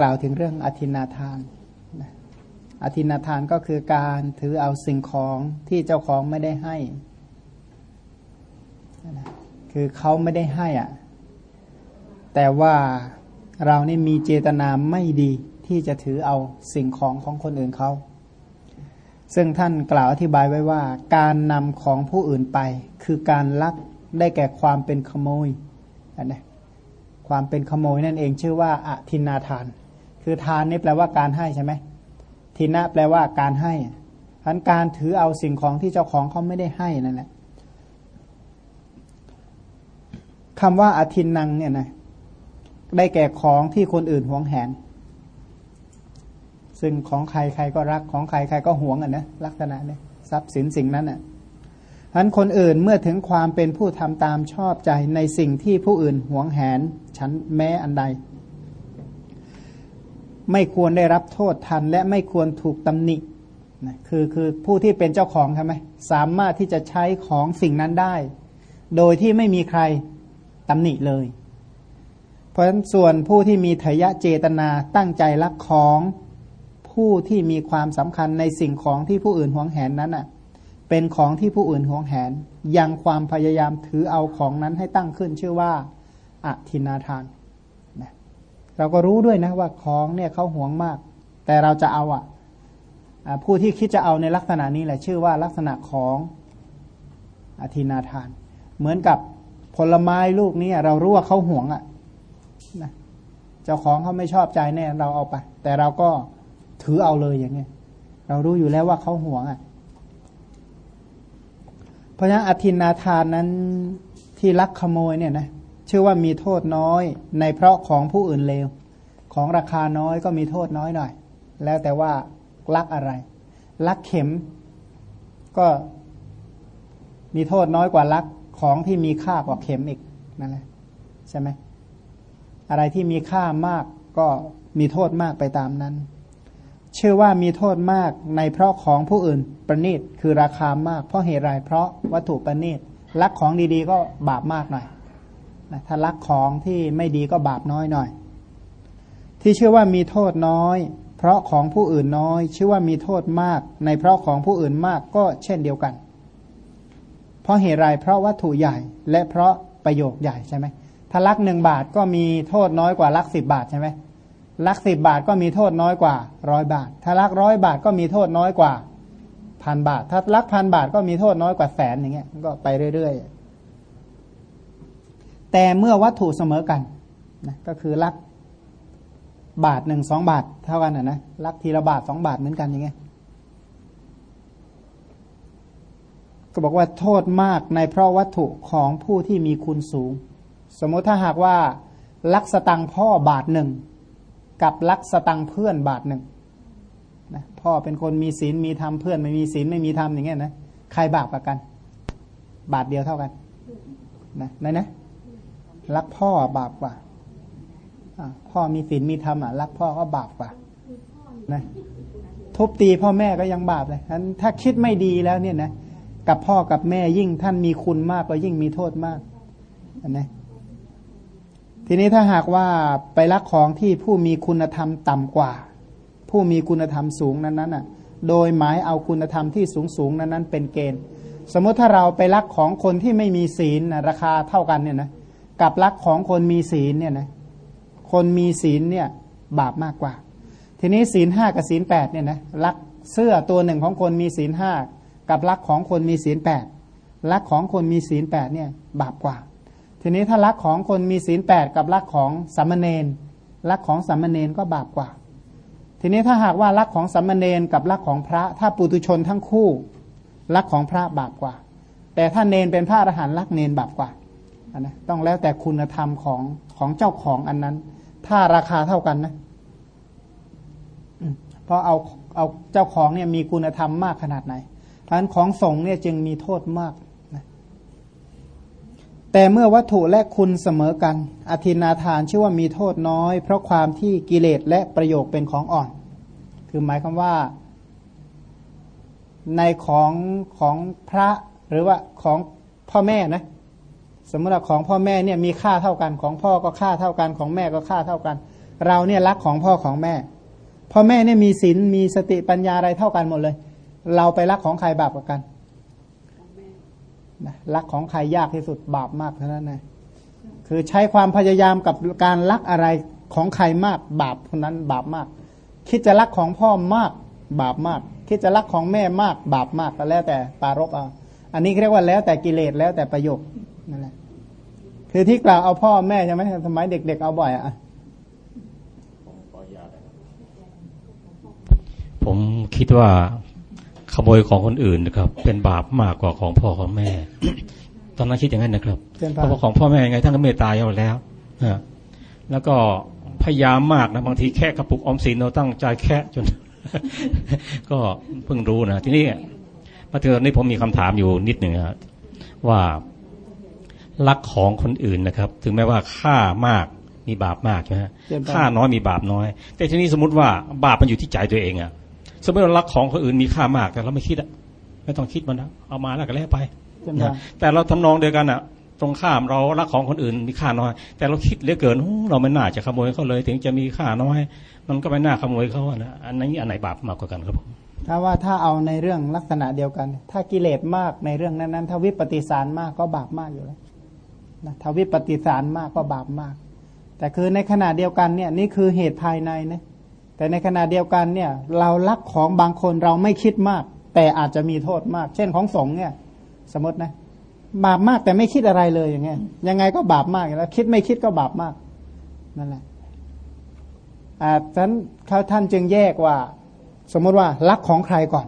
กล่าวถึงเรื่องอธินาทานอธินาทานก็คือการถือเอาสิ่งของที่เจ้าของไม่ได้ให้ คือเขาไม่ได้ให้อะแต่ว่าเรานี่มีเจตนาไม่ดีที่จะถือเอาสิ่งของของคนอื่นเขา ซึ่งท่านกล่าวอธิบายไว้ว่า การนำของผู้อื่นไป คือการลักได้แก่ความเป็นขโมยนะความเป็นขโมยนั่นเองชื่อว่าอธินาทาน คือทานนี่แปลว่าการให้ใช่ไหมทินะแปลว่าการให้พันการถือเอาสิ่งของที่เจ้าของเขาไม่ได้ให้นั่นแหละคำว่าอธินังเนี่ยนะได้แก่ของที่คนอื่นหวงแหน ซึ่งของใครใครก็รักของใครใครก็หวงอะนะลักษณะเนี้ทรัพย์สินสิ่งนั้นอะฉะนั้นคนอื่นเมื่อถึงความเป็นผู้ทำตามชอบใจในสิ่งที่ผู้อื่นหวงแหนฉันแม้อันใด ไม่ควรได้รับโทษทัน และไม่ควรถูกตำหนินะคือคือผู้ที่เป็นเจ้าของใช่ไหมสามารถที่จะใช้ของสิ่งนั้นได้ โดยที่ไม่มีใครตำหนิเลย เพราะฉะนั้นส่วนผู้ที่มีเยะเจตนาตั้งใจรักของผู้ที่มีความสำคัญในสิ่งของที่ผู้อื่นหวงแหนนั้นอะ เป็นของที่ผู้อื่นหวงแหน ยังความพยายามถือเอาของนั้นให้ตั้งขึ้นชื่อว่าอธินาทาน เราก็รู้ด้วยนะว่าของเนี่ยเขาหวงมาก แต่เราจะเอาอะผู้ที่คิดจะเอาในลักษณะนี้แหละชื่อว่าลักษณะของอธินาทาน เหมือนกับผลไม้ลูกนี้เรารู้ว่าเขาหวงอะนะเจ้าของเขาไม่ชอบใจแน่เราเอาไป แต่เราก็ถือเอาเลยอย่างเงี้ยเรารู้อยู่แล้วว่าเขาหวงอะ เพราะฉะนั้นอธินาทานนั้นที่ลักขโมยเนี่ยนะ ชื่อว่ามีโทษน้อย ในเพราะของผู้อื่นเลว ของราคาน้อยก็มีโทษน้อยหน่อย แล้วแต่ว่าลักอะไร ลักเข็มก็มีโทษน้อยกว่าลักของที่มีค่ากว่าเข็มอีกนั่นแหละใช่ไหมอะไรที่มีค่ามากก็มีโทษมากไปตามนั้น เชื่อว่ามีโทษมากในเพราะของผู้อื่นประณีตคือราคามาก เพราะเหตุไรเพราะวัตถุประณีตลักของดีๆ ก็บาปมากหน่อย ถ้ารักของที่ไม่ดีก็บาปน้อยหน่อย ที่ชื่อว่ามีโทษน้อย เพราะของผู้อื่นน้อย ชื่อว่ามีโทษมาก ในเพราะของผู้อื่นมากก็เช่นเดียวกัน เพราะเหตุไรเพราะวัตถุใหญ่และเพราะประโยคใหญ่ใช่ไหมถ้าลักหนึ่งบาทก็มีโทษน้อยกว่าลักสิบบาทใช่ไหมลักสิบบาทก็มีโทษน้อยกว่าร้อยบาท ถ้าลักร้อยบาทก็มีโทษน้อยกว่าพันบาท ถ้าลักพันบาทก็มีโทษน้อยกว่าแสนอย่างเงี้ยก็ไปเรื่อยๆ แต่เมื่อวัตถุเสมอกันนะก็คือลักบาทหนึ่งสองบาทเท่ากันนะนะลักทีละบาทสองบาทเหมือนกันอย่างเงี้ยก็บอกว่าโทษมากในเพราะวัตถุของผู้ที่มีคุณสูง สมมติถ้าหากว่า ลักสตังพ่อบาทหนึ่งกับลักสตังเพื่อนบาทหนึ่งนะพ่อเป็นคนมีศีลมีธรรมเพื่อนไม่มีศีลไม่มีธรรมอย่างเงี้ยนะใครบาปกัน บาทเดียวเท่ากันนะไหนนะ รักพ่อบาปกว่าพ่อมีศีลมีธรรมอะรักพ่อก็บาปกว่านะทุบตีพ่อแม่ก็ยังบาปเลยฉะนั้นถ้าคิดไม่ดีแล้วเนี่ยนะกับพ่อกับแม่ยิ่งท่านมีคุณมากก็ยิ่งมีโทษมากนะทีนี้ถ้าหากว่าไปรักของที่ผู้มีคุณธรรมต่ำกว่า ผู้มีคุณธรรมสูงนั้นๆอะ โดยหมายเอาคุณธรรมที่สูงสูงนั้นนั้นเป็นเกณฑ์ สมมติถ้าเราไปรักของคนที่ไม่มีศีลนะราคาเท่ากันเนี่ยนะ กับรักของคนมีศีลเนี่ยนะคนมีศีลเนี่ยบาปมากกว่า ทีนี้ศีลห้ากับศีลแปดเนี่ยนะรักเสื้อตัวหนึ่งของคนมีศีลห้ากับรักของคนมีศีลแปดรักของคนมีศีลแปดเนี่ยบาปกว่า ทีนี้ถ้ารักของคนมีศีลแปดกับรักของสัมมเนนรักของสัมมเนนก็บาปกว่า ทีนี้ถ้าหากว่ารักของสัมมเนนกับรักของพระ ถ้าปุตุชนทั้งคู่รักของพระบาปกว่า แต่ถ้าเนนเป็นพระอรหันต์รักเนนบาปกว่า นะต้องแล้วแต่คุณธรรมของของเจ้าของอันนั้น ถ้าราคาเท่ากันนะเพราะเอาเอาเจ้าของเนี่ยมีคุณธรรมมากขนาดไหนเพราะฉะนั้นของสงเนี่ยจึงมีโทษมากนะแต่เมื่อวัตถุและคุณเสมอกัน อธินาทานชื่อว่ามีโทษน้อย เพราะความที่กิเลสและประโยคเป็นของอ่อน คือหมายความว่า ในของของพระหรือว่าของพ่อแม่นะ สมมติว่าของพ่อแม่เนี่ยมีค่าเท่ากันของพ่อก็ค่าเท่ากันของแม่ก็ค่าเท่ากัน เราเนี่ยรักของพ่อของแม่ พ่อแม่เนี่ยมีศีลมีสติปัญญาอะไรเท่ากันหมดเลย เราไปรักของใครบาปกว่ากันนะรักของใครยากที่สุดบาปมากเท่านั้นนะคือใช้ความพยายามกับการรักอะไรของใครมากบาปคนนั้นบาปมาก คิดจะรักของพ่อมากบาปมาก คิดจะรักของแม่มากบาปมากก็แล้วแต่ปารบเอาอันนี้เรียกว่าแล้วแต่กิเลสแล้วแต่ประโยค นั่นแหละ คือที่กล่าวเอาพ่อแม่ใช่ไหมสมัยเด็ก ๆ เอาบ่อยอะผมคิดว่าขโมยของคนอื่นนะครับ เป็นบาปมากกว่าของพ่อของแม่ ตอนนั้นคิดอย่างนั้นนะครับเป็นเพบาปราะว่าของพ่อแม่ยังไงท่านก็เมตตาอยู่แล้วนะแล้วก็พยายามมากนะบางทีแค่กระปุกออมสินเราตั้งใจแค่จน ก็เพิ่งรู้นะทีนี้มาถึงตอนนี้ผมมีคำถามอยู่นิดหนึ่งครับว่า รักของคนอื่นนะครับ ถึงแม้ว่าค่ามากมีบาปมากใช่ไหมฮะเจนพรค่าน้อยมีบาปน้อย แต่ทีนี้สมมติว่าบาปมันอยู่ที่ใจตัวเองอะสมมติเรารักของคนอื่นมีค่ามากแต่เราไม่คิดอะไม่ต้องคิดมันนะเอามาแล้วก็แล้วไปใช่ไหมนะแต่เราทำนองเดียวกันอะตรงข้ามเรารักของคนอื่นมีค่าน้อย แต่เราคิดเหลือเกินโอ้เราไม่น่าจะขโมยเขาเลย ถึงจะมีค่าน้อย มันก็ไม่น่าขโมยเขาอะนะอันนี้อันไหนบาปมากกว่ากันครับผมถ้าว่าถ้าเอาในเรื่องลักษณะเดียวกัน ถ้ากิเลสมากในเรื่องนั้นๆถ้าวิปฏิสารมากก็บาปมากอยู่แล้ว นะถ้าวิปฏิสารมากก็บาปมาก แต่คือในขณะเดียวกันเนี่ยนี่คือเหตุภายในนะแต่ในขณะเดียวกันเนี่ยเรารักของบางคนเราไม่คิดมาก แต่อาจจะมีโทษมาก เช่นของสงฆ์เนี่ยสมมตินะบาปมากแต่ไม่คิดอะไรเลยอย่างเงี้ยยังไงก็บาปมากแล้วคิดไม่คิดก็บาปมากนั่นแหละอ่าฉะนั้นเขาท่านจึงแยกว่า สมมติว่ารักของใครก่อน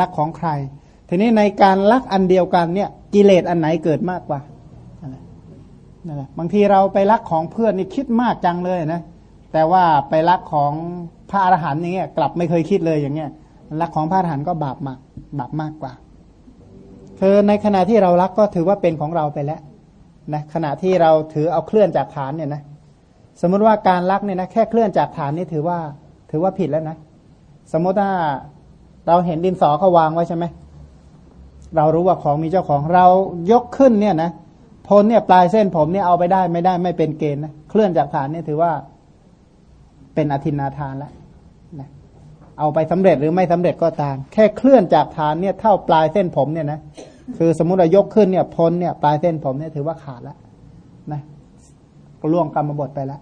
รักของใคร ทีนี้ในการรักอันเดียวกันเนี่ย กิเลสอันไหนเกิดมากกว่า นั่นแหละบางทีเราไปรักของเพื่อนนี่คิดมากจังเลยนะแต่ว่าไปรักของพระอรหันต์อย่างเงี้ยกลับไม่เคยคิดเลยอย่างเงี้ยรักของพระอรหันต์ก็บาปมากบาปมากกว่าคือในขณะที่เรารักก็ถือว่าเป็นของเราไปแล้วนะขณะที่เราถือเอาเคลื่อนจากฐานเนี่ยนะสมมุติว่าการรักเนี่ยนะแค่เคลื่อนจากฐานนี่ถือว่าถือว่าผิดแล้วนะ สมมติว่าเราเห็นดินสอเขาวางไว้ใช่ไหมเรารู้ว่าของมีเจ้าของเรายกขึ้นเนี่ยนะ พลเนี่ยปลายเส้นผมเนี่ยเอาไปได้ไม่ได้ไม่เป็นเกณฑ์นะเคลื่อนจากฐานเนี่ยถือว่าเป็นอธินาทานแล้วนะเอาไปสำเร็จหรือไม่สำเร็จก็ตาม แค่เคลื่อนจากฐานเนี่ยเท่าปลายเส้นผมเนี่ยนะคือสมมุติเรายกขึ้นเนี่ยพ้นเนี่ยปลายเส้นผมเนี่ยถือว่าขาดแล้วนะก็ล่วงกรรมบทไปแล้ว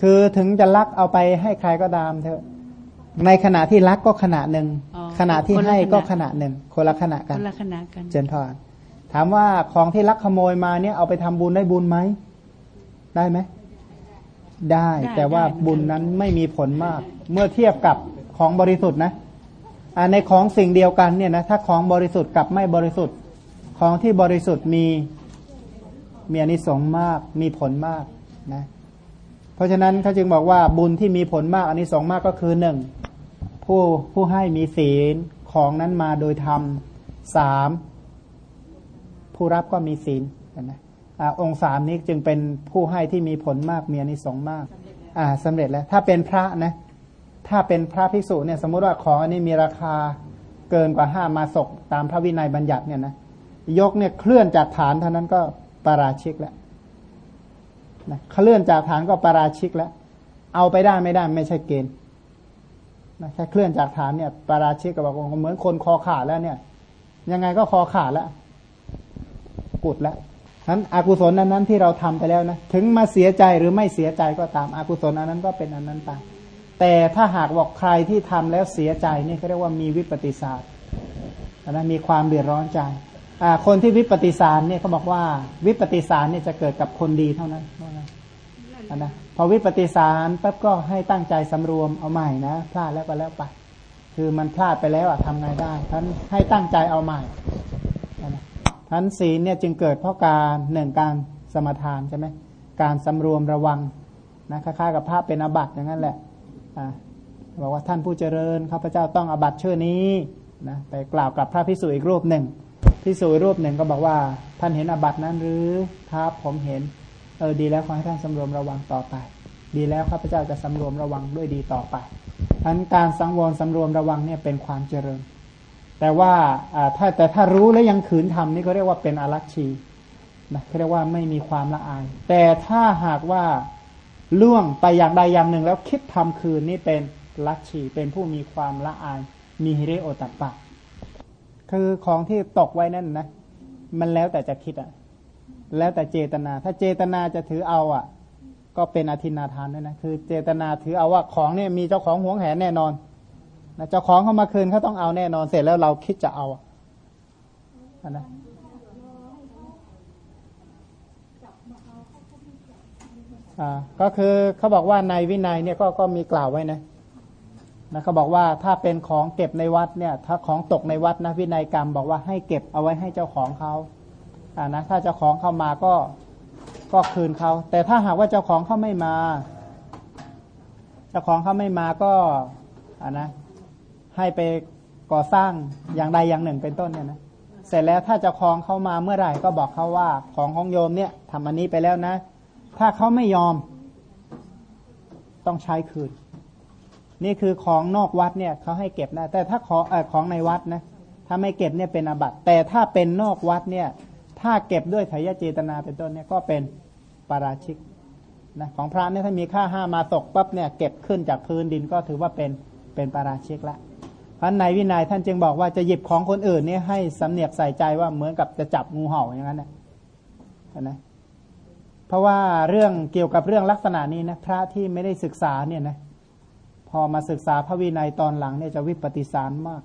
คือถึงจะรักเอาไปให้ใครก็ตามเถอะ ในขณะที่รักก็ขณะหนึ่งอ๋อขณะที่คนละให้ขณะก็ขณะหนึ่งคนละขณะคกันนละขณะกัน เจนพรถามว่าของที่ลักขโมยมาเนี่ยเอาไปทำบุญได้บุญไหมได้ไหมได้ได้แต่ว่าได้บุญนั้นไม่มีผลมาก เมื่อเทียบกับของบริสุทธิ์นะอ่าในของสิ่งเดียวกันเนี่ยนะถ้าของบริสุทธิ์กับไม่บริสุทธิ์ ของที่บริสุทธิ์มีมีอานิสงส์มากมีผลมากนะเพราะฉะนั้นเขาจึงบอกว่าบุญที่มีผลมากอานิสงส์มากก็คือหนึ่ง ผู้ผู้ให้มีศีลของนั้นมาโดยธรรมสามผู้รับก็มีศีลนไหมองค์สามนี้จึงเป็นผู้ให้ที่มีผลมากมีอนิสงส์มากอ่าสำเร็จแล้ว ถ้าเป็นพระนะ ถ้าเป็นพระภิกษุเนี่ย สมมุติว่าของอันนี้มีราคาเกินกว่าห้ามาศกตามพระวินัยบัญญัติเนี่ยนะยกเนี่ยเคลื่อนจากฐานเท่านั้นก็ปาราชิกแล้วนะเคลื่อนจากฐานก็ปาราชิกแล้ว เอาไปได้ไม่ได้ไม่ใช่เกณฑ์ นะแค่เคลื่อนจากฐานเนี่ยปาราชิกก็บอกว่าเหมือนคนคอขาดแล้วเนี่ย ยังไงก็คอขาดแล้วกุดแล้วนั้นอากุศลนั้นนั้นที่เราทำไปแล้วนะถึงมาเสียใจหรือไม่เสียใจก็ตามอากุศลอันนั้นก็เป็นอันนั้นไปแต่ถ้าหากบอกใครที่ทำแล้วเสียใจนี่เขาเรียกว่ามีวิปฏิสารอันนั้นมีความเดือดร้อนใจอ่าคนที่วิปฏิสารเนี่ยเขาบอกว่าวิปฏิสารเนี่ยจะเกิดกับคนดีเท่านั้นว่างั้ นนะพอวิปฏิสารปั๊บก็ให้ตั้งใจสำรวมเอาใหม่นะพลาดแล้วก็แล้วไปคือมันพลาดไปแล้วอะทำไงได้ท่านให้ตั้งใจเอาใหม่นะท่านศีลเนี่ยจึงเกิดเพราะการหนึ่งการสมทานใช่ไหมการสำรวมระวังนะคล้ายๆกับภาพเป็นอบัตอย่างนั้นแหละอ่าบอกว่าท่านผู้เจริญข้าพเจ้าต้องอบัตชื่อนี้นะไปกล่าวกับพระพิสุอีกรูปหนึ่งพิสุอีกรูปหนึ่งก็บอกว่า ท่านเห็นอบัตนั้นหรือครับผมเห็น เออดีแล้วขอให้ท่านสำรวมระวังต่อไป ดีแล้วข้าพเจ้าจะสำรวมระวังด้วยดีต่อไปอันการสังวรสำรวมระวังเนี่ยเป็นความเจริญ แต่ว่าถ้าแต่ถ้ารู้แล้วยังขืนทำนี่ก็เรียกว่าเป็นอารัชชีนะเรียกว่าไม่มีความละอาย แต่ถ้าหากว่าล่วงไปอย่างใดอย่างหนึ่งแล้วคิดทำคืนนี่เป็นลัทธิเป็นผู้มีความละอาย มีฮิริโอตัปปะ คือของที่ตกไว้นั่นนะ มันแล้วแต่จะคิดอะ แล้วแต่เจตนา ถ้าเจตนาจะถือเอาอะ ก็เป็นอธินาทานด้วยนะคือ เจตนาถือเอาว่าของเนี่ยมีเจ้าของหวงแหนแน่นอนนะเจ้าของเขามาคืนเขาต้องเอาแน่นอนเสร็จแล้วเราคิดจะเอาอะนะอ่าก็คือเขาบอกว่าในวินัยเนี่ยก็ก็มีกล่าวไว้นะนะเขาบอกว่าถ้าเป็นของเก็บในวัดเนี่ย ถ้าของตกในวัดนะวินัยกรรมบอกว่าให้เก็บเอาไว้ให้เจ้าของเขา อ่านะถ้าเจ้าของเข้ามาก็ก็คืนเขา แต่ถ้าหากว่าเจ้าของเขาไม่มา เจ้าของเขาไม่มาก็อ่านะ ให้ไปก่อสร้างอย่างใดอย่างหนึ่งเป็นต้นเนี่ยนะเสร็จแล้วถ้าเจ้าของเขามาเมื่อไหร่ก็บอกเขาว่าของของโยมเนี่ยทำอันนี้ไปแล้วนะ ถ้าเขาไม่ยอมต้องใช้คืน นี่คือของนอกวัดเนี่ยเขาให้เก็บนะแต่ถ้าของอของในวัดนะถ้าไม่เก็บเนี่ยเป็นอาบัติแต่ถ้าเป็นนอกวัดเนี่ย ถ้าเก็บด้วยไถยเจตนาเป็นต้นเนี่ยก็เป็นปาราชิกนะของพระเนี่ยถ้ามีค่าห้ามาตกปั๊บเนี่ยเก็บขึ้นจากพื้นดินก็ถือว่าเป็นเป็นปาราชิกละเพราะในวินัยท่านจึงบอกว่าจะหยิบของคนอื่นเนี่ยให้สำเนียกใส่ใจว่าเหมือนกับจะจับงูเห่าอย่างนั้นนะนะเพราะว่าเรื่องเกี่ยวกับเรื่องลักษณะนี้นะพระที่ไม่ได้ศึกษาเนี่ยนะพอมาศึกษาพระวินัยตอนหลังเนี่ยจะวิปฏิสารมาก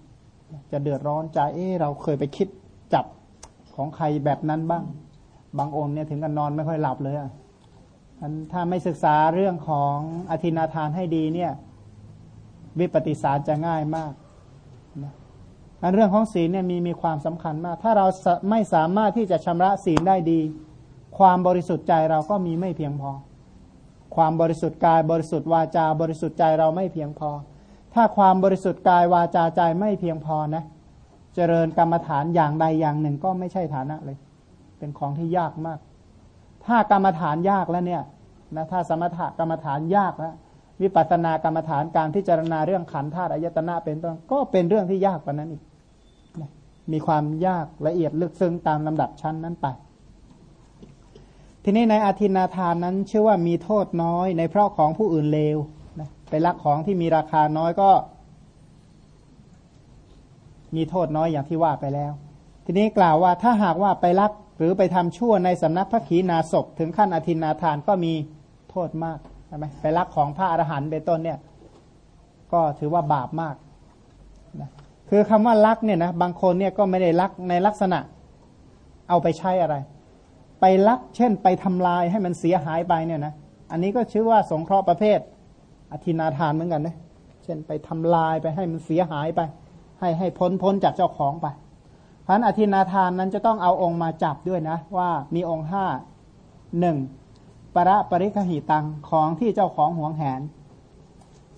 จะเดือดร้อนใจเออเราเคยไปคิดจับ ของใครแบบนั้นบ้าง บางองค์เนี่ยถึงกันนอนไม่ค่อยหลับเลยอะถ้าไม่ศึกษาเรื่องของอธินาทานให้ดีเนี่ย วิปฏิสารจะง่ายมากนะเรื่องของศีลเนี่ยมีมีความสำคัญมาก ถ้าเราไม่สามารถที่จะชำระศีลได้ดี ความบริสุทธิ์ใจเราก็มีไม่เพียงพอ ความบริสุทธิ์กายบริสุทธิ์วาจา บริสุทธิ์ใจเราไม่เพียงพอ ถ้าความบริสุทธิ์กายวาจาใจไม่เพียงพอนะเจริญกรรมฐานอย่างใดอย่างหนึ่งก็ไม่ใช่ฐานะเลย เป็นของที่ยากมาก ถ้ากรรมฐานยากแล้วเนี่ยนะถ้าสมถกรรมฐานยากแล้ววิปัสสนากรรมฐานการพิจารณาเรื่องขันธ์ธาตุอายตนะเป็นต้นก็เป็นเรื่องที่ยากกว่านั้นอีก มีความยากละเอียดลึกซึ้งตามลำดับชั้นนั้นไป ทีนี้ในอาทินาทานนั้นชื่อว่ามีโทษน้อยในเพราะของผู้อื่นเลวนะไปลักของที่มีราคาน้อยก็ มีโทษน้อยอย่างที่ว่าไปแล้ว ทีนี้กล่าวว่าถ้าหากว่าไปลักหรือไปทำชั่วในสำนักพระขีณาศพถึงขั้นอธินาทานก็มีโทษมากใช่ไหมไปลักของพระอรหันต์เป็นต้นเนี่ย ก็ถือว่าบาปมากนะคือคำว่าลักเนี่ยนะบางคนเนี่ยก็ไม่ได้ลักในลักษณะเอาไปใช้อะไร ไปลักเช่น ไปทำลายให้มันเสียหายไปเนี่ยนะอันนี้ก็ชื่อว่าสงเคราะห์ประเภทอธินาทานเหมือนกันนะเช่นไปทำลายไปให้มันเสียหายไป ให้ให้พ้นพ้นจากเจ้าของไปเพราะนั้นอธินาทานนั้นจะต้องเอาองค์มาจับด้วยนะ ว่ามีองค์ห้าหนึ่งประปริคหิตังของที่เจ้าของห่วงแหน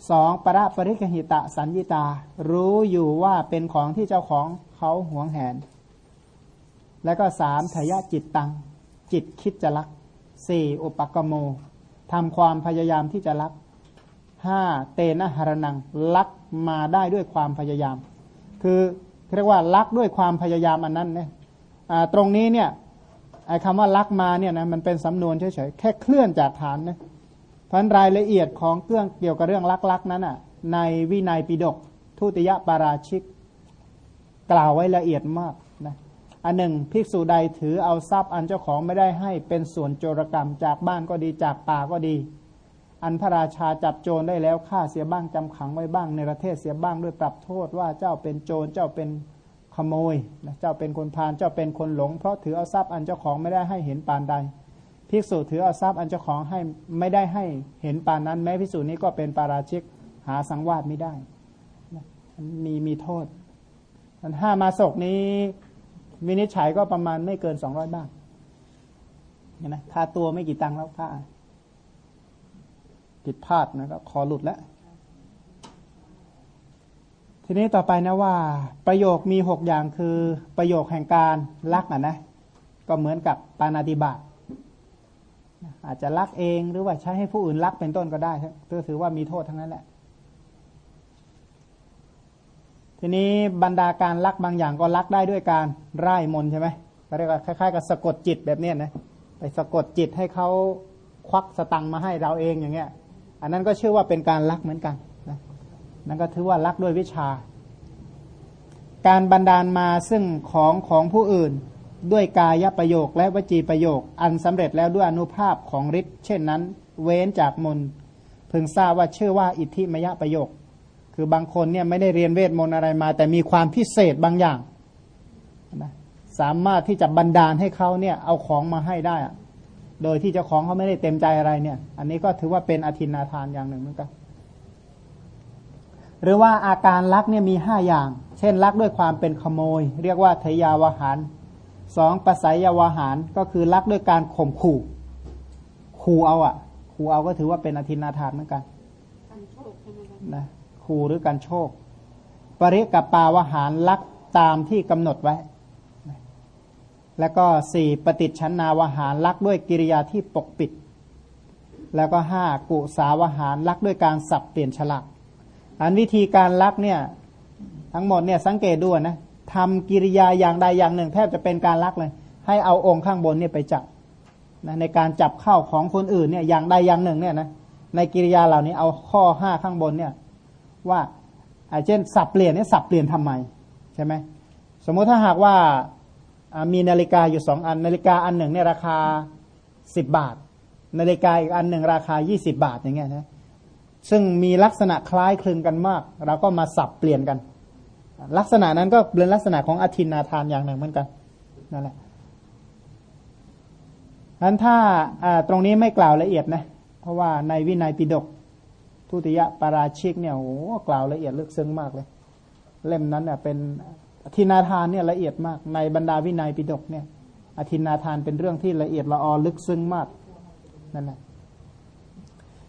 สองประปริคหิตะสัญญิตา รู้อยู่ว่าเป็นของที่เจ้าของเขาห่วงแหน และก็สามทยะจิตตัง จิตคิดจะลักสี่อุปกโมทำความพยายามที่จะลักห้าเตนะหรนังลักมาได้ด้วยความพยายาม คือเรียกว่าลักด้วยความพยายามอันนั้นเนี่ยตรงนี้เนี่ยไอ้คำว่าลักมาเนี่ยนะมันเป็นสำนวนเฉยๆแค่เคลื่อนจากฐานนะเพราะรายละเอียดของเรื่องเกี่ยวกับเรื่องลักๆนั้นอะในวินัยปิฎกทุติยปาราชิก กล่าวไว้ละเอียดมากนะอันหนึ่งภิกษุใดถือเอาทรัพย์อันเจ้าของไม่ได้ให้เป็นส่วนโจรกรรมจากบ้านก็ดีจากป่าก็ดี อันพระราชาจับโจรได้แล้วฆ่าเสียบ้างจำขังไว้บ้างในประเทศเสียบ้างด้วยปรับโทษว่าเจ้าเป็นโจรเจ้าเป็นขโมยนะเจ้าเป็นคนพาลเจ้าเป็นคนหลง เพราะถือเอาทรัพย์อันเจ้าของไม่ได้ให้เห็นปานใดภิกษุถือเอาทรัพย์อันเจ้าของให้ไม่ได้ให้เห็นปานนั้น แม้ภิกษุนี้ก็เป็นปาราชิกหาสังวาสไม่ได้นะมีมีโทษมันห้ามาศกนี้ วินิจฉัยก็ประมาณไม่เกินสองร้อยบาทเห็นะค่าตัวไม่กี่ตังค์แล้วค่า ผิดพลาดนะก็คอหลุดแล้ว ทีนี้ต่อไปนะว่า ประโยคมีหกอย่างคือประโยคแห่งการลักอะนะ ก็เหมือนกับปานาติบาตอาจจะลักเองหรือว่าใช้ให้ผู้อื่นลักเป็นต้นก็ได้ก็ถือว่ามีโทษทั้งนั้นแหละ ทีนี้บรรดาการลักบางอย่างก็ลักได้ด้วยการไร้มนใช่ไหมเขาเรียกว่าคล้ายๆกับสะกดจิตแบบเนี้ยนะไปสะกดจิตให้เขาควักสตังมาให้เราเองอย่างเงี้ย อันนั้นก็ชื่อว่าเป็นการลักเหมือนกันนะนั่นก็ถือว่าลักด้วยวิชา การบันดาลมาซึ่งของของผู้อื่นด้วยกายประโยคและวจีประโยค อันสำเร็จแล้วด้วยอนุภาพของฤทธิ์เช่นนั้น เว้นจากมนพึงทราบว่าชื่อว่าอิทธิมยประโยค คือบางคนเนี่ยไม่ได้เรียนเวทมนต์อะไรมา แต่มีความพิเศษบางอย่างนะสามารถที่จะบันดาลให้เขาเนี่ยเอาของมาให้ได้อะ โดยที่เจ้าของเขาไม่ได้เต็มใจอะไรเนี่ย อันนี้ก็ถือว่าเป็นอธินาทานอย่างหนึ่งเหมือนกันหรือว่าอาการลักเนี่ยมีห้าอย่าง เช่นลักด้วยความเป็นขโมย เรียกว่าทยาวหารสองปัสสยาวหารก็คือลักด้วยการข่มขู่ขู่เอาอะขู่เอาก็ถือว่าเป็นอธินาทานเหมือนกันนะขู่หรือการโชค ปริกับปาวหารลักตามที่กำหนดไว้ แล้วก็สี่ปฏิชันนาวหารลักด้วยกิริยาที่ปกปิด แล้วก็ห้ากุสาวหารลักด้วยการสับเปลี่ยนฉลากอันวิธีการลักเนี่ยทั้งหมดเนี่ยสังเกตดูนะทำกิริยาอย่างใดอย่างหนึ่ง แทบจะเป็นการลักเลย ให้เอาองค์ข้างบนเนี่ยไปจับนะในการจับเข้าของคนอื่นเนี่ยอย่างใดอย่างหนึ่งเนี่ยนะในกิริยาเหล่านี้เอาข้อห้าข้างบนเนี่ยว่าเช่นสับเปลี่ยนเนี่ยสับเปลี่ยนทำไมใช่ไหมสมมติถ้าหากว่า มีนาฬิกาอยู่สองอัน นาฬิกาอันหนึ่งเนี่ยราคาสิบบาท นาฬิกาอีกอันหนึ่งราคายี่สิบาทอย่างเงี้ยนะซึ่งมีลักษณะคล้ายคลึงกันมาก เราก็มาสับเปลี่ยนกัน ลักษณะนั้นก็เป็นลักษณะของอธินาทานอย่างหนึ่งเหมือนกันนั่นแหละอันถ้าตรงนี้ไม่กล่าวละเอียดนะ เพราะว่าในวินัยปิฎกทุติยปาราชิกเนี่ยโอ้กล่าวละเอียดลึกซึ้งมากเลย เล่มนั้นเนี่ยเป็น อธินาทานเนี่ยละเอียดมาก ในบรรดาวินัยปิฎกเนี่ยอธินาทานเป็นเรื่องที่ละเอียดละออลึกซึ้งมากนั่นแหละ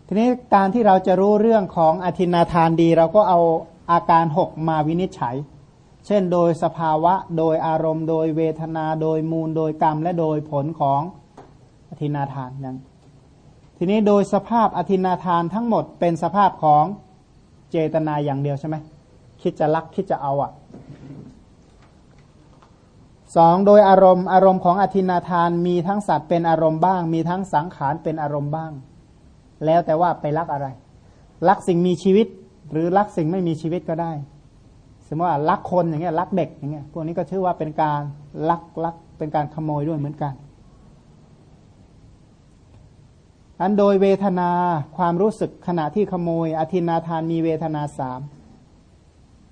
ทีนี้การที่เราจะรู้เรื่องของอธินาทานดี เราก็เอาอาการหกมาวินิจฉัย เช่นโดยสภาวะโดยอารมณ์ โดยเวทนาโดยมูล โดยกรรม และโดยผลของอธินาทานนั้นทีนี้โดยสภาพอธินาทานทั้งหมดเป็นสภาพของเจตนาอย่างเดียวใช่ไหมคิดจะรักคิดจะเอาอะ่ะ สองโดยอารมณ์อารมณ์ของอธินาทานมีทั้งสัตว์เป็นอารมณ์บ้าง มีทั้งสังขารเป็นอารมณ์บ้าง แล้วแต่ว่าไปรักอะไร รักสิ่งมีชีวิต หรือรักสิ่งไม่มีชีวิตก็ได้ สมมติว่ารักคนอย่างเงี้ยรักเด็กอย่างเงี้ยพวกนี้ก็ชื่อว่าเป็นการลักลักเป็นการขโมยด้วยเหมือนกันอันโดยเวทนาความรู้สึกขณะที่ขโมย อธินาทานมีเวทนาสาม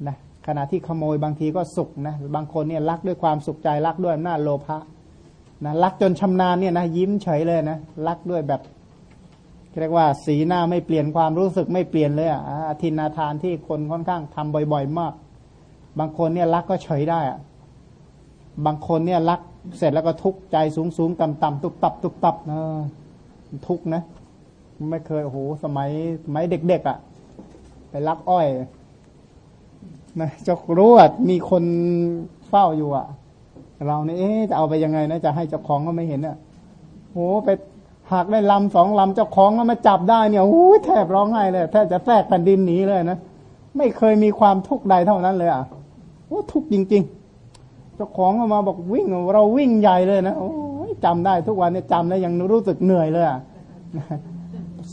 นะ ขณะที่ขโมยบางทีก็สุขนะบางคนเนี่ยรักด้วยความสุขใจรักด้วยหน้าโลภะนะรักจนชำนาญเนี่ยนะยิ้มเฉยเลยนะรักด้วยแบบเรียกว่าสีหน้าไม่เปลี่ยนความรู้สึกไม่เปลี่ยนเลยอะอธินาทานที่คนค่อนข้างทำบ่อย ๆ มาก บางคนเนี่ยรักก็เฉยได้อะบางคนเนี่ยรักเสร็จแล้วก็ทุกข์ใจสูงสูงต่ำตำตุบตับตุบตับนะทุกข์นะ ไม่เคยโอ้โหสมัยสมัยเด็กๆอะ ไปรักอ้อย นะจะรู้ว่ามีคนเฝ้าอยู่อะ เราเนี่ยจะเอาไปยังไงนะจะให้เจ้าของก็ไม่เห็นอะโหไปหากได้ลำสองลำเจ้าของก็มาจับได้เนี่ยโอ้แทบร้องไห้เลยแทบจะแทรกแผ่นดินหนีเลยนะไม่เคยมีความทุกข์ใดเท่านั้นเลยอะโอ้ทุกข์จริง ๆ เจ้าของก็มาบอกวิ่งเราวิ่งใหญ่เลยนะโอ้จำได้ทุกวันเนี่ยจำแล้วยังรู้สึกเหนื่อยเลยอะ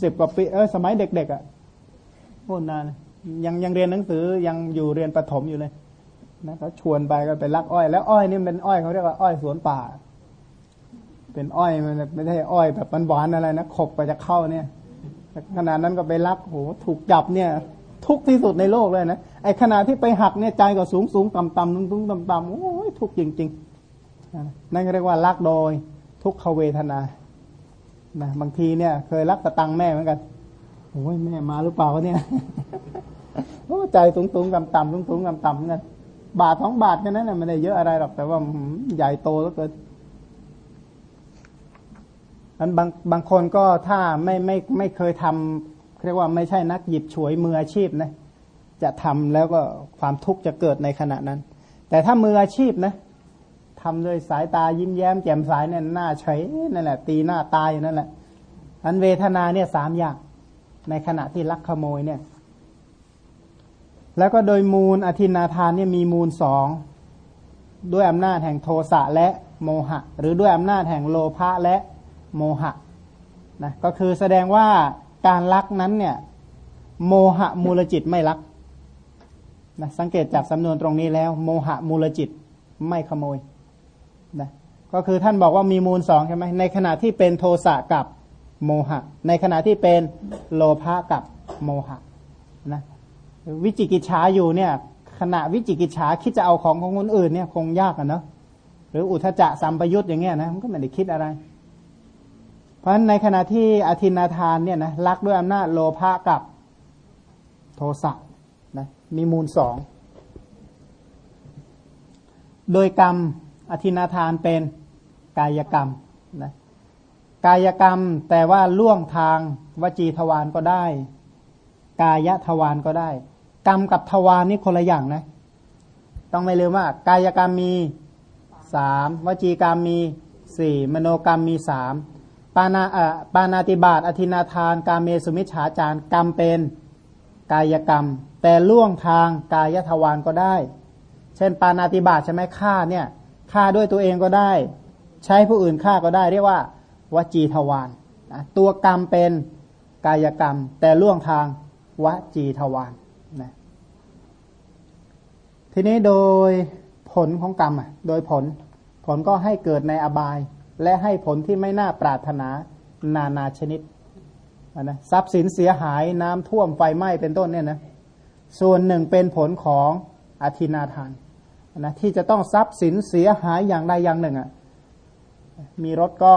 สิบกว่าปีเออสมัยเด็กๆอะโอ้นาน ยังยังเรียนหนังสือยังอยู่เรียนประถมอยู่เลยนะเขาชวนไปก็ไปลักอ้อย แล้วอ้อยนี่เป็นอ้อยเขาเรียกว่าอ้อยสวนป่า เป็นอ้อยมันไม่ใช่อ้อยแบบมันหวานอะไรนะขบไปจะเข้าเนี่ยขนาดนั้นก็ไปลักโหถูกจับเนี่ย ทุกที่สุดในโลกเลยนะไอ้ขณะที่ไปหักเนี่ยใจก็สูงสูงต่ำต่ำตุ้งตุ้งต่ำต่ำโอ้ยทุกจริงๆนั่นเรียกว่าลักโดยทุกขเวทนานะบางทีเนี่ย เคยลักตะตังแม่เหมือนกัน โอ้ยแม่มาหรือเปล่าเนี่ยใจสูงสูงต่ำต่ำสูงสูงต่ำต่ำเงี้ยบาทสองบาทแค่นั้นน่ะไม่ได้เยอะอะไรหรอกแต่ว่าใหญ่โตแล้วเกินอันบางบางคนก็ถ้าไม่ไม่ไม่เคยทำเรียกว่าไม่ใช่นักหยิบฉวยมืออาชีพนะจะทำแล้วก็ความทุกข์จะเกิดในขณะนั้น แต่ถ้ามืออาชีพนะทำด้วยสายตายิ้มแย้มแจ่มใสเนี่ยหน้าเฉยนั่นแหละ ตีหน้าตายนั่นแหละ อันเวทนาเนี่ยสามอย่าง ในขณะที่ลักขโมยเนี่ย แล้วก็โดยมูลอธินาทานเนี่ยมีมูลสองด้วยอำนาจแห่งโทสะและโมหะ หรือด้วยอำนาจแห่งโลภะและโมหะนะก็คือแสดงว่าการลักนั้นเนี่ย โมหะมูลจิตไม่ลักนะสังเกตจากสำนวนตรงนี้แล้ว โมหะมูลจิตไม่ขโมยนะก็คือท่านบอกว่ามีมูลสองใช่ไหมในขณะที่เป็นโทสะกับ โมหะ ในขณะที่เป็นโลภะกับโมหะนะวิจิกิจฉาอยู่เนี่ย ขณะวิจิกิจฉาคิดจะเอาของของคนอื่นเนี่ยคงยากอะเนาะหรืออุทจจะสัมปยุตอย่างเงี้ยนะมันก็ไม่ได้คิดอะไร เพราะฉะนั้นในขณะที่อธินาทานเนี่ยนะลักด้วยอำนาจโลภะกับโทสะนะมีมูลสองโดยกรรมอธินาทานเป็นกายกรรมนะ กายกรรมแต่ว่าล่วงทางวจีทวารก็ได้ กายทวารก็ได้ กรรมกับทวารนี่คนละอย่างนะ ต้องไม่ลืมว่า กายกรรมมีสามวจีกรรมมีสี่มโนกรรมมีสามปานาปานาติบาตอธินาทาน กาเมสุมิชฌาจารกรรมเป็น กายกรรม แต่ล่วงทางกายทวารก็ได้ เช่น ปานาติบาตใช่ไหมฆ่าเนี่ยฆ่าด้วยตัวเองก็ได้ ใช้ผู้อื่นฆ่าก็ได้ เรียกว่า วจีทวารนะตัวกรรมเป็นกายกรรม แต่ล่วงทางวจีทวารนะทีนี้โดยผลของกรรมอะโดยผลผลก็ให้เกิดในอบาย และให้ผลที่ไม่น่าปรารถนานานาชนิดนะทรัพย์สินเสียหายน้ำท่วมไฟไหม้เป็นต้นเนี่ยนะส่วนหนึ่งเป็นผลของอธินาทานนะที่จะต้องทรัพย์สินเสียหายอย่างใดอย่างหนึ่งอะมีรถก็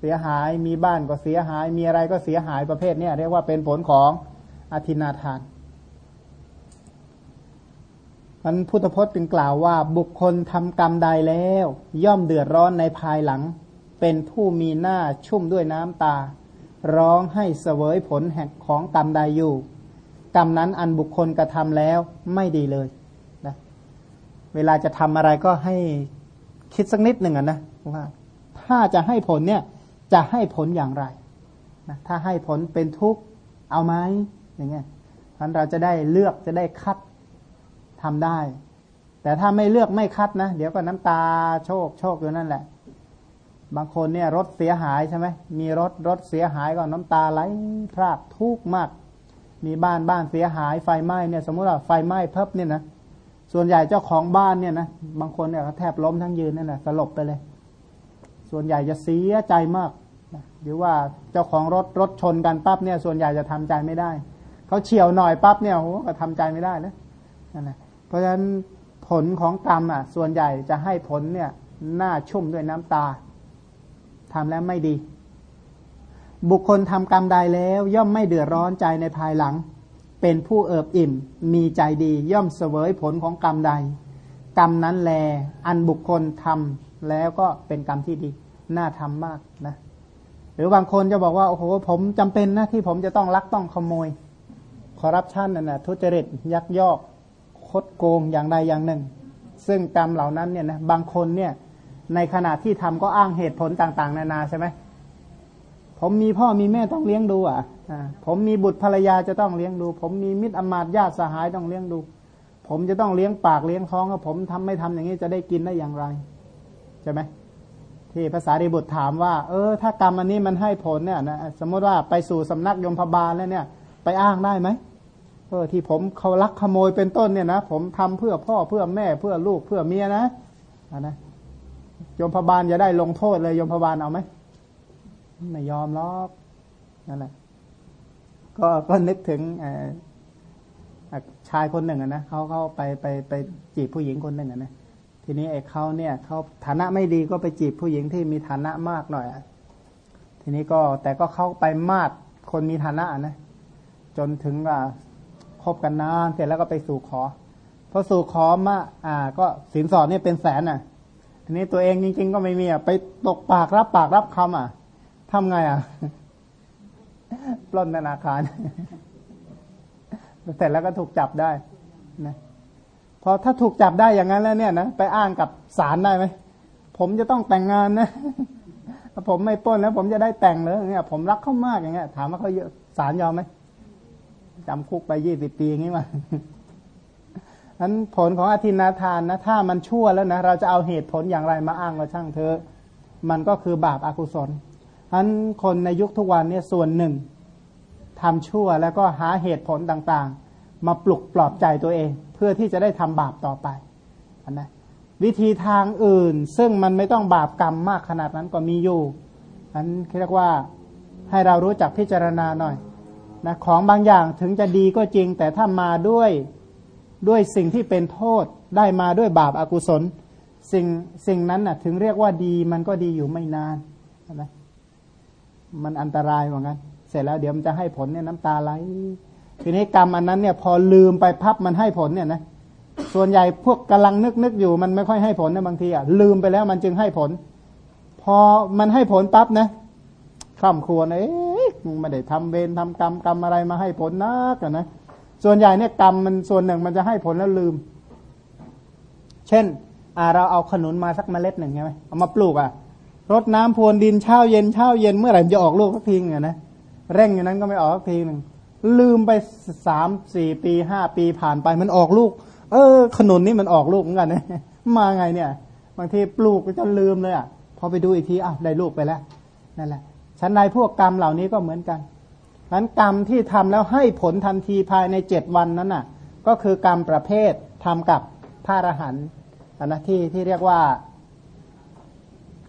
เสียหายมีบ้านก็เสียหาย มีอะไรก็เสียหายประเภทนี้เรียกว่าเป็นผลของอธินาทานมันพุทธพจน์เป็นกล่าวว่าบุคคลทำกรรมใดแล้ว ย่อมเดือดร้อนในภายหลัง เป็นผู้มีหน้าชุ่มด้วยน้ำตา ร้องให้เสวยผลแห่งของกรรมใดอยู่ กรรมนั้นอันบุคคลกระทำแล้วไม่ดีเลยนะเวลาจะทำอะไรก็ให้คิดสักนิดหนึ่งนะว่าถ้าจะให้ผลเนี่ย จะให้ผลอย่างไรนะถ้าให้ผลเป็นทุกข์เอาไหมอย่างเงี้ยท่านเราจะได้เลือกจะได้คัดทำได้ แต่ถ้าไม่เลือกไม่คัดนะ เดี๋ยวก็น้ำตาโชคโชคอยู่นั่นแหละ บางคนเนี่ยรถเสียหายใช่ไหมมีรถรถเสียหายก็น้ำตาไหลพรากทุกข์มาก มีบ้านบ้านเสียหายไฟไหม้เนี่ย สมมติว่าไฟไหม้เพิบเนี่ยนะส่วนใหญ่เจ้าของบ้านเนี่ยนะบางคนเนี่ยเขาแทบล้มทั้งยืนนั่นแหละสลบไปเลย ส่วนใหญ่จะเสียใจมากหรือว่าเจ้าของรถรถชนกันปั๊บเนี่ย ส่วนใหญ่จะทำใจไม่ได้เขาเฉียวหน่อยปั๊บเนี่ยโหก็ทำใจไม่ได้แล้วนั่นแหละเพราะฉะนั้นผลของกรรมอะ ส่วนใหญ่จะให้ผลเนี่ยหน้าชุ่มด้วยน้ำตาทำแล้วไม่ดี บุคคลทำกรรมใดแล้ว ย่อมไม่เดือดร้อนใจในภายหลัง เป็นผู้เอิบอิ่ม มีใจดี ย่อมเสวยผลของกรรมใด กรรมนั้นแล อันบุคคลทำ แล้วก็เป็นกรรมที่ดีน่าทำมากนะ หรือบางคนจะบอกว่าโอ้โหผมจำเป็นนะที่ผมจะต้องลักต้องขโมยคอร์รัปชันนั่นนะทุจริตยักยอกคดโกงอย่างใดอย่างหนึ่ง ซึ่งกรรมเหล่านั้นเนี่ยนะบางคนเนี่ยในขณะที่ทำก็อ้างเหตุผลต่าง ๆ นานาใช่ไหมผมมีพ่อมีแม่ต้องเลี้ยงดูอะผมมีบุตรภรรยาจะต้องเลี้ยงดู ผมมีมิตรอมาตญาติสหายต้องเลี้ยงดู ผมจะต้องเลี้ยงปากเลี้ยงท้องก็ผมทำไม่ทำอย่างนี้จะได้กินได้อย่างไร ช่ไหมที่ภาษาดิบุตรถามว่า เออ ถ้ากรรมอันนี้มันให้ผลเนี่ยนะสมมติว่าไปสู่สำนักยมพบาลแล้วเนี่ย ไปอ้างได้ไหมเออที่ผมเขาลักขโมยเป็นต้นเนี่ยนะผมทำเพื่อพ่อเพื่อแม่เพื่อลูกเพื่อเมียนะนะยมพบาลจะได้ลงโทษเลยยมพบาลเอาไหมไม่ยอมหรอกนั่นแหละก็ก็นึกถึงชายคนหนึ่งนะเขาเขาไปไปไปจีบผู้หญิงคนหนึ่งนะ ทีนี้ไอ้เขาเนี่ยเขาฐานะไม่ดีก็ไปจีบผู้หญิงที่มีฐานะมากหน่อยทีนี้ก็แต่ก็เข้าไปมาดคนมีฐานะนะ จนถึงว่าคบกันนานเสร็จแล้วก็ไปสู่ขอพอสู่ขอมาอ่า ก็สินสอดเนี่ยเป็นแสนอะ ทีนี้ตัวเองจริง ๆ ก็ไม่มีอะไปตกปากรับปากรับคำอะทำไงอะปล้นธนาคารเสร็จแล้วก็ถูกจับได้นะ พอถ้าถูกจับได้อย่างนั้นแล้วเนี่ยนะไปอ้างกับศาลได้ไหมผมจะต้องแต่งงานนะถ้าผมไม่ป้นแล้ว ผมจะได้แต่งเลยเนี่ย ผมรักเขามากอย่างเงี้ยถามว่าเขาเยอะศาลยอมไหมจำคุกไปยี่สิบปีอย่างนี้มานั้นผลของอธินาทานนะถ้ามันชั่วแล้วนะเราจะเอาเหตุผลอย่างไรมาอ้างว่าช่างเธอ มันก็คือบาปอากุศลนั้นคนในยุคทุกวันเนี่ยส่วนหนึ่งทำชั่วแล้วก็หาเหตุผลต่างๆ มาปลุกปลอบใจตัวเอง เพื่อที่จะได้ทำบาปต่อไปนนะวิธีทางอื่นซึ่งมันไม่ต้องบาปกรรมมากขนาดนั้นก็มีอยู่อันเรียกว่าให้เรารู้จักพิจารณาหน่อยนะของบางอย่างถึงจะดีก็จริง แต่ถ้ามาด้วยด้วยสิ่งที่เป็นโทษได้มาด้วยบาปอากุศล สิ่งสิ่งนั้นน่ะถึงเรียกว่าดีมันก็ดีอยู่ไม่นานนะมันอันตรายเหมือนกันเสร็จแล้วเดี๋ยวมันจะให้ผลเนี่ยน้ำตาไหล ทีนี้กรรมอันนั้นเนี่ยพอลืมไปพับมันให้ผลเนี่ยนะส่วนใหญ่พวกกำลังนึกนึกอยู่มันไม่ค่อยให้ผลนะบางทีอะลืมไปแล้วมันจึงให้ผล พอมันให้ผลปั๊บนะคร่ำครวญเอ๊ะไม่ได้ทำเวรทำกรรมกรรมอะไรมาให้ผลนักนะ ส่วนใหญ่เนี่ยกรรมมันส่วนหนึ่งมันจะให้ผลแล้วลืม เช่นอ่าเราเอาขนุนมาสักเมล็ดหนึ่งใช่ไหมเอามาปลูกอะรดน้ำพรวนดินเช้าเย็นเช้าเย็นเมื่อไหร่จะออกลูกสักทีอะนะเร่งอย่างนั้นก็ไม่ออกสักทีหนึ่ง ลืมไปสามสี่ปีห้าปีผ่านไปมันออกลูก เออ ขนุนนี่มันออกลูกเหมือนกันนะมาไงเนี่ย บางทีปลูกก็จะลืมเลยอะพอไปดูอีกทีอ้าวได้ลูกไปแล้วนั่นแหละชั้นในพวกกรรมเหล่านี้ก็เหมือนกันนั้นกรรมที่ทำแล้วให้ผลทันทีภายในเจ็ดวันนั้นน่ะ ก็คือกรรมประเภททำกับพระอรหันต์นะที่ที่เรียกว่า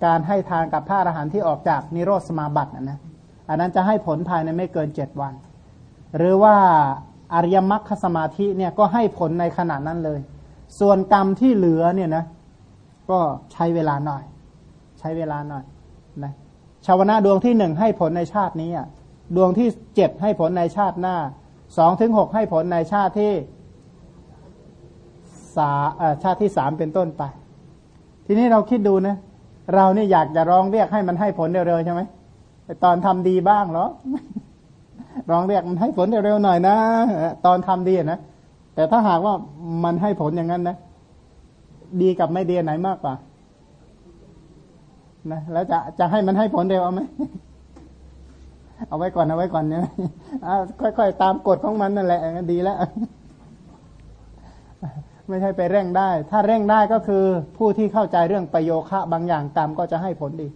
การให้ทานกับพระอรหันต์ที่ออกจากนิโรธสมาบัตินะอันนั้นจะให้ผลภายในไม่เกินเจ็ดวัน หรือว่าอริยมรรคสมาธิเนี่ยก็ให้ผลในขณะนั้นเลย ส่วนกรรมที่เหลือเนี่ยนะก็ใช้เวลาหน่อย ใช้เวลาหน่อยนะชาวนะดวงที่หนึ่งให้ผลในชาตินี้อะดวงที่เจ็ดให้ผลในชาติหน้าสองถึงหกให้ผลในชาติที่สาชาติที่สามเป็นต้นไป ทีนี้เราคิดดูนะ เราเนี่ยอยากจะร้องเรียกให้มันให้ผลเร็วๆใช่ไหมตอนทำดีบ้างเหรอ ร้องเรียกมันให้ผลเร็วๆหน่อยนะตอนทำดีนะแต่ถ้าหากว่ามันให้ผลอย่างนั้นนะ ดีกับไม่ดีไหนมากกว่านะแล้วจะจะให้มันให้ผลเร็วเอาไหมเอาไว้ก่อนเอาไว้ก่อนเนี่ยค่อยๆตามกฎของมันนั่นแหละดีแล้วไม่ใช่ไปเร่งได้ ถ้าเร่งได้ก็คือผู้ที่เข้าใจเรื่องประโยคะบางอย่างกรรมก็จะให้ผลดี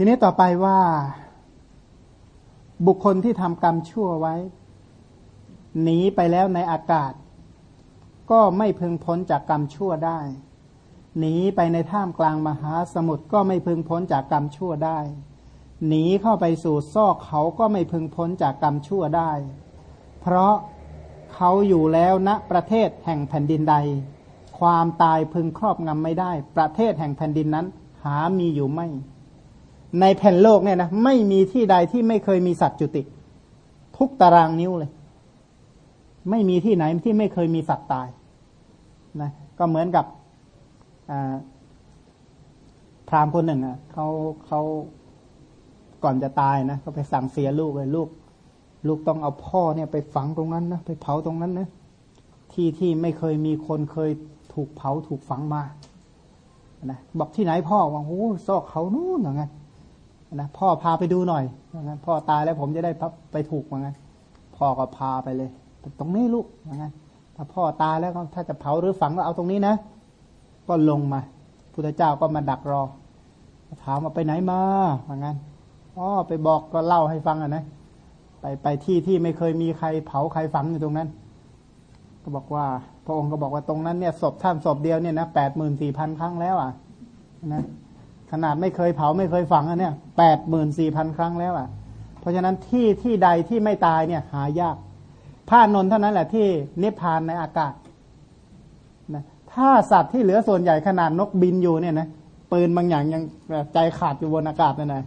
ทีนี้ต่อไปว่า บุคคลที่ทำกรรมชั่วไว้ หนีไปแล้วในอากาศ ก็ไม่พึงพ้นจากกรรมชั่วได้ หนีไปในท่ามกลางมหาสมุทรก็ไม่พึงพ้นจากกรรมชั่วได้ หนีเข้าไปสู่ซอกเขาก็ไม่พึงพ้นจากกรรมชั่วได้ เพราะเขาอยู่แล้วณประเทศแห่งแผ่นดินใด ความตายพึงครอบงำไม่ได้ ประเทศแห่งแผ่นดินนั้น หามีอยู่ไม่ ในแผ่นโลกเนี่ยนะไม่มีที่ใดที่ไม่เคยมีสัตว์จุติ ทุกตารางนิ้วเลย ไม่มีที่ไหนที่ไม่เคยมีสัตว์ตายนะก็เหมือนกับพราหมณ์คนหนึ่งอะเขาเขาก่อนจะตายนะเขาไปสั่งเสียลูกเลยลูก ลูกต้องเอาพ่อเนี่ยไปฝังตรงนั้นนะไปเผาตรงนั้นนะที่ที่ไม่เคยมีคนเคยถูกเผาถูกฝังมานะบอกที่ไหนพ่อว่าโอ้ซอกเขานู่นอย่างนั้น นะพ่อพาไปดูหน่อยอย่างนั้นพ่อตายแล้วผมจะได้ไปถูกอย่างนั้นพ่อก็พาไปเลยตรงนี้ลูกอย่างั้นถ้าพ่อตายแล้วถ้าจะเผาหรือฝังก็เอาตรงนี้นะ ก็ลงมาพุทธเจ้าก็มาดักรอ ถามว่าไปไหนมาว่างั้นอ๋อไปบอกก็เล่าให้ฟังอะนะไปไปที่ที่ไม่เคยมีใครเผาใครฝังอยู่ตรงนั้น ก็บอกว่า พระองค์ก็บอกว่าตรงนั้นเนี่ยศพท่านศพเดียวเนี่ยนะแปดหมื่นสี่พันครั้งแล้วอะนะ ขนาดไม่เคยเผาไม่เคยฝังอะเนี่ยแปดหมื่นสี่พันครั้งแล้วอะ เพราะฉะนั้นที่ที่ใดที่ไม่ตายเนี่ยหายากผ้านนเท่านั้นแหละที่นิพพานในอากาศนะถ้าสัตว์ที่เหลือส่วนใหญ่ขนาดนกบินอยู่เนี่ยนะปืนบางอย่างยังใจขาดอยู่บนอากาศนั่นแหละ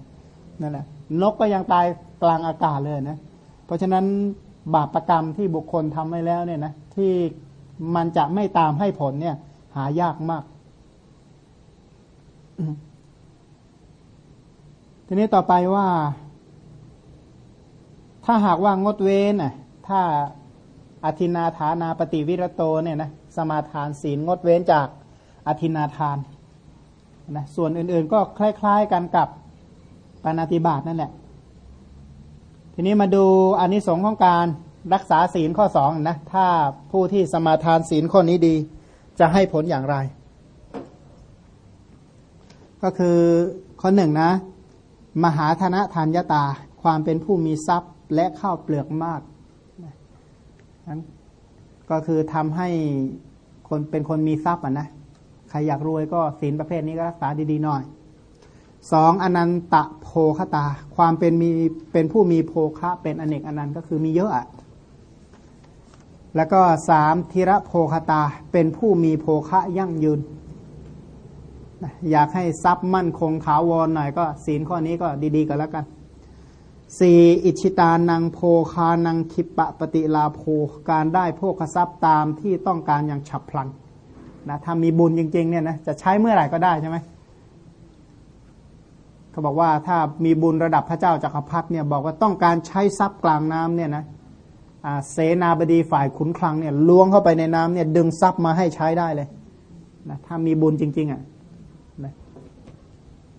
นั่นแหละนกก็ยังตายกลางอากาศเลยนะ เพราะฉะนั้นบาปรกรรมที่บุคคลทำไว้แล้วเนี่ยนะที่มันจะไม่ตามให้ผลเนี่ย หายากมาก ทีนี้ต่อไปว่า ถ้าหากว่างดเว้นอะ ถ้าอธินาฐานาปฏิวิรโตเนี่ยนะสมาทานศีลงดเว้นจากอธินาทานนะส่วนอื่นๆก็คล้าย ๆกันกับปานาติบาตนั่นแหละ ทีนี้มาดูอนนิสงส์ของการรักษาศีลข้อสองนะ ถ้าผู้ที่สมาทานศีลข้อนี้ดี จะให้ผลอย่างไร ก็คือข้อหนึ่งนะ มหาธนทานยตา ความเป็นผู้มีทรัพย์และข้าวเปลือกมากนั้นก็คือทำให้คนเป็นคนมีทรัพย์อะนะใครอยากรวยก็ศีลประเภทนี้ก็รักษาดีๆหน่อยสองอนันตะโภคตา ความเป็นมีเป็นผู้มีโภคะเป็นอเนกอนันต์ก็คือมีเยอะอะแล้วก็สามธิระโภคตาเป็นผู้มีโภคะยั่งยืน อยากให้ทรัพย์มั่นคงถาวรหน่อยก็ศีลข้อนี้ก็ดีๆก็แล้วกันสี่อิชิตานังโภคานังคิปะปฏิลาโภการได้โภคทรัพย์ตามที่ต้องการอย่างฉับพลันนะถ้ามีบุญจริงๆเนี่ยนะจะใช้เมื่อไหร่ก็ได้ใช่ไหมเขาบอกว่าถ้ามีบุญระดับพระเจ้าจากักรพรรดิเนี่ยบอกว่าต้องการใช้ทรัพย์กลางน้ำเนี่ยนะเสนาบดีฝ่ายขุนคลังเนี่ยล้วงเข้าไปในน้ำเนี่ยดึงทรัพย์มาให้ใช้ได้เลยนะถ้ามีบุญจริง ๆอะ่ะ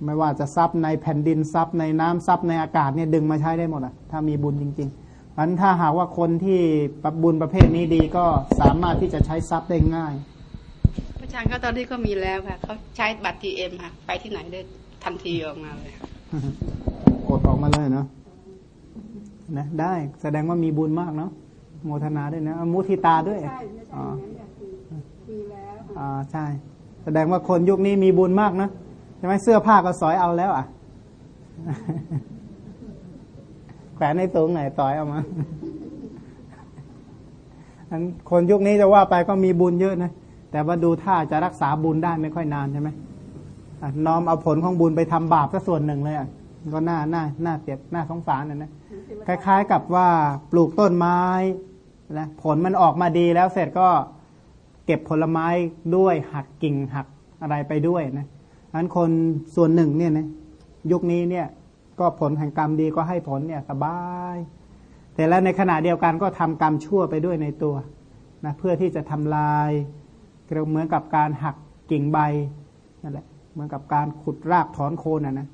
ไม่ว่าจะทรัพย์ในแผ่นดินทรัพย์ในน้ำทรัพย์ในอากาศเนี่ยดึงมาใช้ได้หมดอะ่ะถ้ามีบุญจริงๆอันถ้าหากว่าคนที่ปรับบุญประเภทนี้ดีก็สามารถที่จะใช้ทรัพย์ได้ง่ายพระอาจารย์ก็ตอนนี้ก็มีแล้วค่ะเขาใช้บัตรทีเอ็มค่ะไปที่ไหนได้ทันทีออกมาเลยกดออกมาเลยเนาะนะได้แสดงว่ามีบุญมากเนาะโมทนาด้วยนะมุทิตาด้วยอ๋ออ๋อใช่ แสดงว่าคนยุคนี้มีบุญมากนะใช่ไหมเสื้อผ้าก็สอยเอาแล้วอะ แขวนในตูงไหนต่อยเอามาอันคนยุคนี้จะว่าไปก็มีบุญเยอะนะ แต่ว่าดูท่าจะรักษาบุญได้ไม่ค่อยนานใช่ไหมน้อมเอาผลของบุญไปทำบาปก็ส่วนหนึ่งเลยอะ ก็น่าน่าน่าเจ็บน่าสงสารนะนะ คล้าย ๆ กับว่าปลูกต้นไม้นะผลมันออกมาดีแล้วเสร็จก็เก็บผลไม้ด้วยหักกิ่งหักอะไรไปด้วยนะ นั้นคนส่วนหนึ่งเนี่ยนะยุคนี้เนี่ยก็ผลแห่งกรรมดีก็ให้ผลเนี่ยสบาย แต่แล้วในขณะเดียวกันก็ทำกรรมชั่วไปด้วยในตัวนะเพื่อที่จะทำลายเหมือนกับการหักกิ่งใบนั่นแหละเหมือนกับการขุดรากถอนโคนอะนะ